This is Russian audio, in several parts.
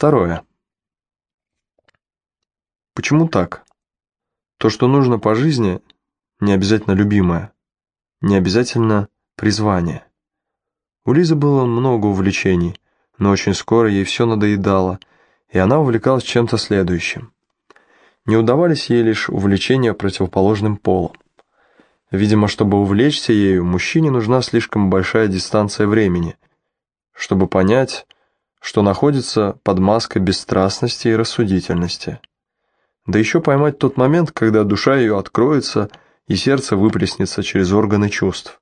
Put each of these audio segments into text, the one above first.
Второе. Почему так? То, что нужно по жизни, не обязательно любимое, не обязательно призвание. У Лизы было много увлечений, но очень скоро ей все надоедало, и она увлекалась чем-то следующим. Не удавались ей лишь увлечения противоположным полом. Видимо, чтобы увлечься ею, мужчине нужна слишком большая дистанция времени, чтобы понять, что находится под маской бесстрастности и рассудительности. Да еще поймать тот момент, когда душа ее откроется и сердце выплеснется через органы чувств,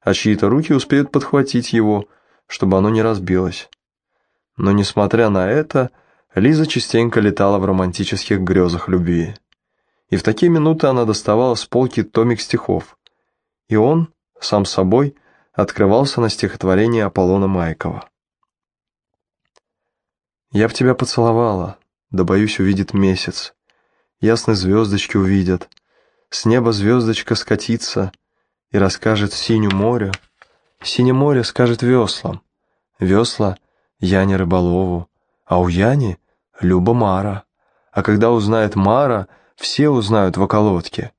а чьи-то руки успеют подхватить его, чтобы оно не разбилось. Но, несмотря на это, Лиза частенько летала в романтических грезах любви. И в такие минуты она доставала с полки томик стихов, и он, сам собой, открывался на стихотворение Аполлона Майкова. «Я в тебя поцеловала, да, боюсь, увидит месяц. Ясные звездочки увидят, с неба звездочка скатится и расскажет синю морю. Синее море скажет веслам, весла Яне Рыболову, а у Яни Люба Мара. А когда узнает Мара, все узнают в околотке.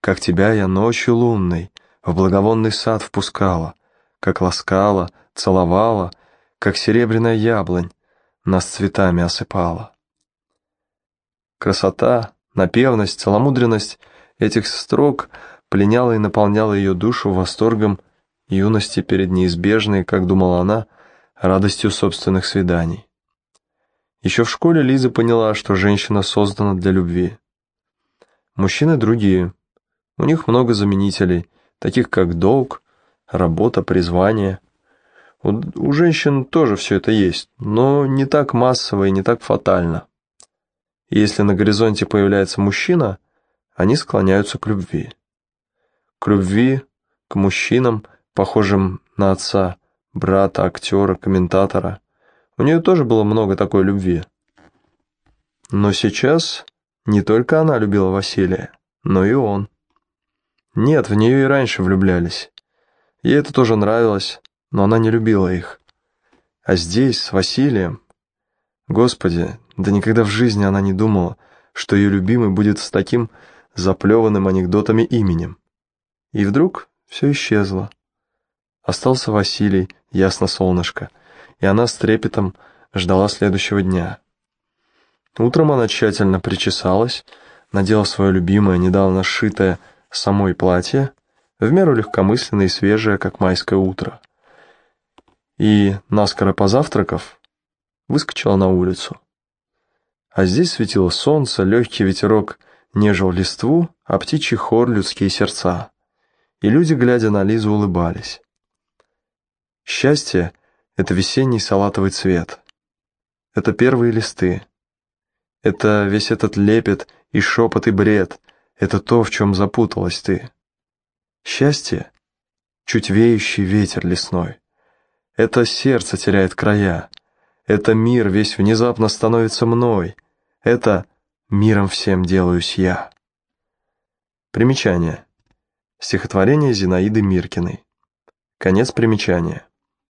Как тебя я ночью лунной в благовонный сад впускала, как ласкала, целовала, как серебряная яблонь нас цветами осыпала. Красота, напевность, целомудренность этих строк пленяла и наполняла ее душу восторгом юности перед неизбежной, как думала она, радостью собственных свиданий. Еще в школе Лиза поняла, что женщина создана для любви. Мужчины другие. У них много заменителей, таких как долг, работа, призвание. У, у женщин тоже все это есть, но не так массово и не так фатально. Если на горизонте появляется мужчина, они склоняются к любви. К любви, к мужчинам, похожим на отца, брата, актера, комментатора. У нее тоже было много такой любви. Но сейчас не только она любила Василия, но и он. Нет, в нее и раньше влюблялись. Ей это тоже нравилось, но она не любила их. А здесь, с Василием... Господи, да никогда в жизни она не думала, что ее любимый будет с таким заплеванным анекдотами именем. И вдруг все исчезло. Остался Василий, ясно солнышко, и она с трепетом ждала следующего дня. Утром она тщательно причесалась, надела свое любимое, недавно сшитое самой платье, в меру легкомысленное и свежее, как майское утро. И, наскоро позавтракав, выскочила на улицу. А здесь светило солнце, легкий ветерок нежил листву, а птичий хор людские сердца. И люди, глядя на Лизу, улыбались. Счастье — это весенний салатовый цвет. Это первые листы. Это весь этот лепет и шепот и бред. Это то, в чем запуталась ты. Счастье — чуть веющий ветер лесной. Это сердце теряет края. Это мир весь внезапно становится мной. Это миром всем делаюсь я. Примечание. Стихотворение Зинаиды Миркиной. Конец примечания.